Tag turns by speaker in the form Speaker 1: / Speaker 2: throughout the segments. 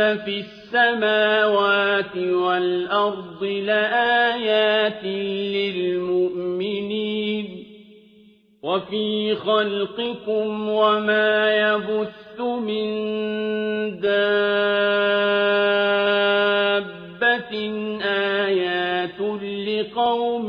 Speaker 1: إِنَّ فِي السَّمَاوَاتِ وَالْأَرْضِ لَآيَاتٍ لِّلْمُؤْمِنِينَ وَفِي خَلْقِكُمْ وَمَا يَبُثُّ مِن دَابَّةٍ آيَاتٌ لِّقَوْمٍ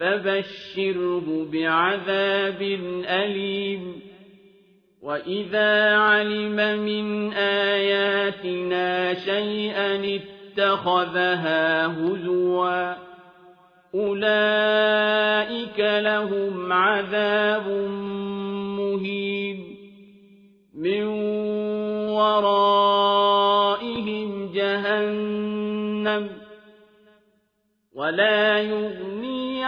Speaker 1: فبشره بعذاب أليم وإذا علم من آياتنا شيئا اتخذها هزوا أولئك لهم عذاب مهين من ورائهم جهنم ولا يغنى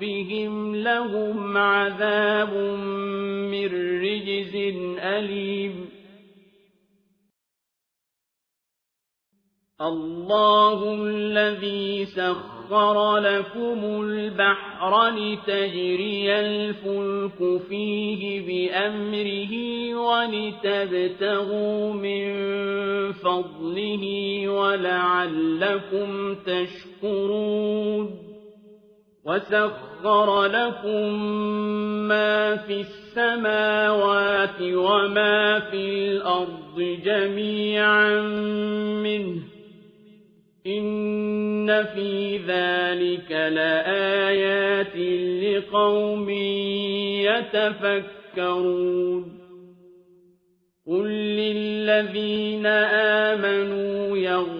Speaker 1: بِهِمْ لهم عذاب من رجز أليم الله الذي سخر لكم البحر لتجري الفلك فيه بأمره ولتبتغوا من فضله ولعلكم تشكرون وَسَخَّرَ لَكُم مَّا فِي السَّمَاوَاتِ وَمَا فِي الْأَرْضِ جَمِيعًا مِّنْهُ ۚ إِنَّ فِي ذَٰلِكَ لَآيَاتٍ لِّقَوْمٍ يَتَفَكَّرُونَ قُل لِّلَّذِينَ يغفرون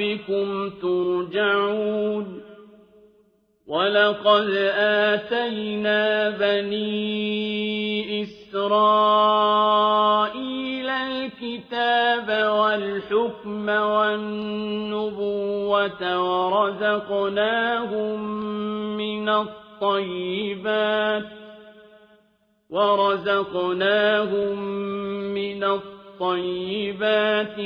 Speaker 1: رَبِّكُمْ تُرْجَعُونَ وَلَقَدْ آتَيْنَا بَنِي إِسْرَائِيلَ الْكِتَابَ وَالْحُكْمَ وَالنُّبُوَّةَ وَرَزَقْنَاهُم مِّنَ الطَّيِّبَاتِ وَرَزَقْنَاهُم مِّنَ الطَّيِّبَاتِ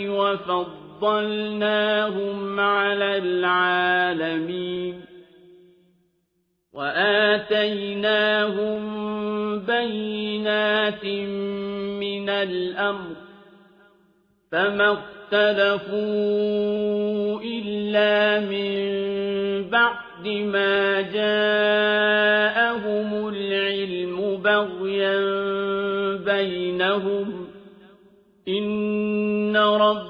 Speaker 1: وفضلناهم على العالمين وآتيناهم بينات من الأمر فما اختلفوا إلا من بعد ما جاءهم العلم بغيا بينهم إن رب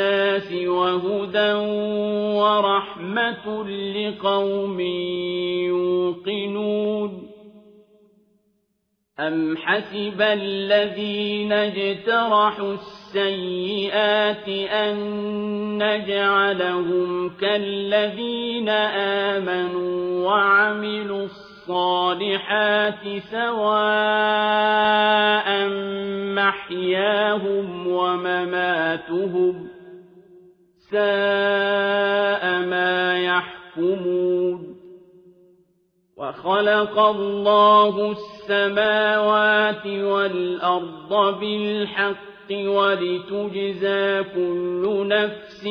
Speaker 1: للناس وهدى ورحمة لقوم يوقنون أم حسب الذين اجترحوا السيئات أن نجعلهم كالذين آمنوا وعملوا الصالحات سواء محياهم ومماتهم سَاءَ مَا يَحْكُمُونَ وَخَلَقَ اللَّهُ السَّمَاوَاتِ وَالْأَرْضَ بِالْحَقِّ وَلِتُجْزَىٰ كُلُّ نَفْسٍ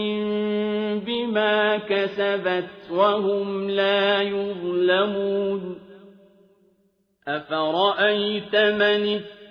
Speaker 1: بِمَا كَسَبَتْ وَهُمْ لَا يُظْلَمُونَ أَفَرَأَيْتَ مَنِ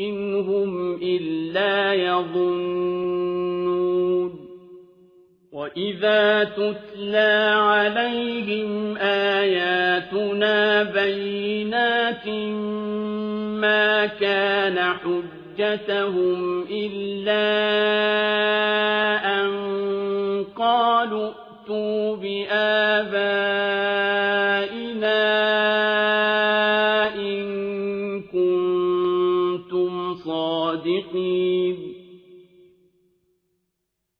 Speaker 1: إن هم إلا يظنون وإذا تتلى عليهم آياتنا بينات ما كان حجتهم إلا أن قالوا ائتوا بآبائنا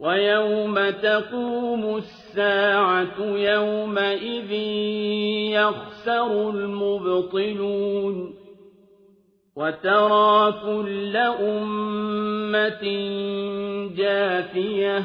Speaker 1: وَيَوْمَ تَقُومُ السَّاعَةُ يَوْمَئِذٍ يَخْسَرُ الْمُبْطِلُونَ وَتَرَىٰ كُلَّ أُمَّةٍ جَاثِيَةً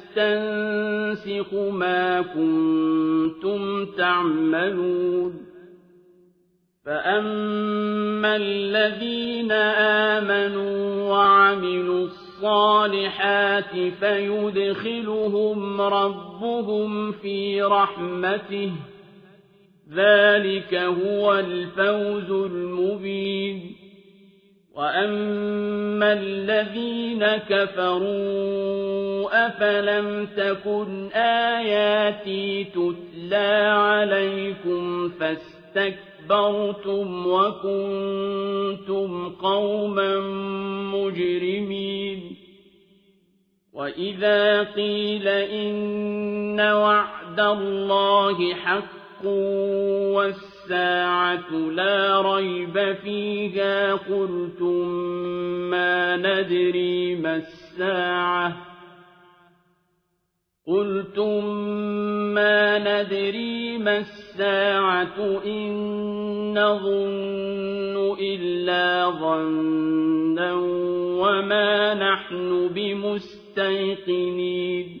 Speaker 1: يَسْتَنْسِخُ ما كنتم تعملون فأما الذين آمنوا وعملوا الصالحات فيدخلهم ربهم في رحمته ذلك هو الفوز المبين وَأَمَّا الَّذِينَ كَفَرُوا أَفَلَمْ تَكُنْ آيَاتِي تُتْلَىٰ عَلَيْكُمْ فَاسْتَكْبَرْتُمْ وَكُنتُمْ قَوْمًا مُّجْرِمِينَ وَإِذَا قِيلَ إِنَّ وَعْدَ اللَّهِ حَقٌّ السَّاعَةُ لَا رَيْبَ فِيهَا قُلْتُم مَّا نَدْرِي مَا السَّاعَةُ قلتم ما ندري ما الساعة إن نظن إلا ظنا وما نحن بمستيقنين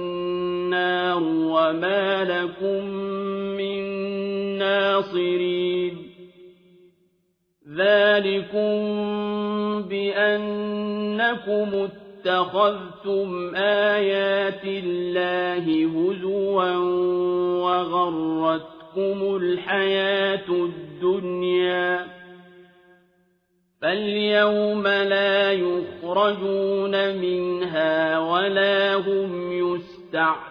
Speaker 1: النَّارُ وَمَا لَكُم مِّن نَّاصِرِينَ ذَٰلِكُم بِأَنَّكُمُ اتَّخَذْتُمْ آيَاتِ اللَّهِ هُزُوًا وَغَرَّتْكُمُ الْحَيَاةُ الدُّنْيَا ۖ فاليوم لا يخرجون منها ولا هم يستعتبون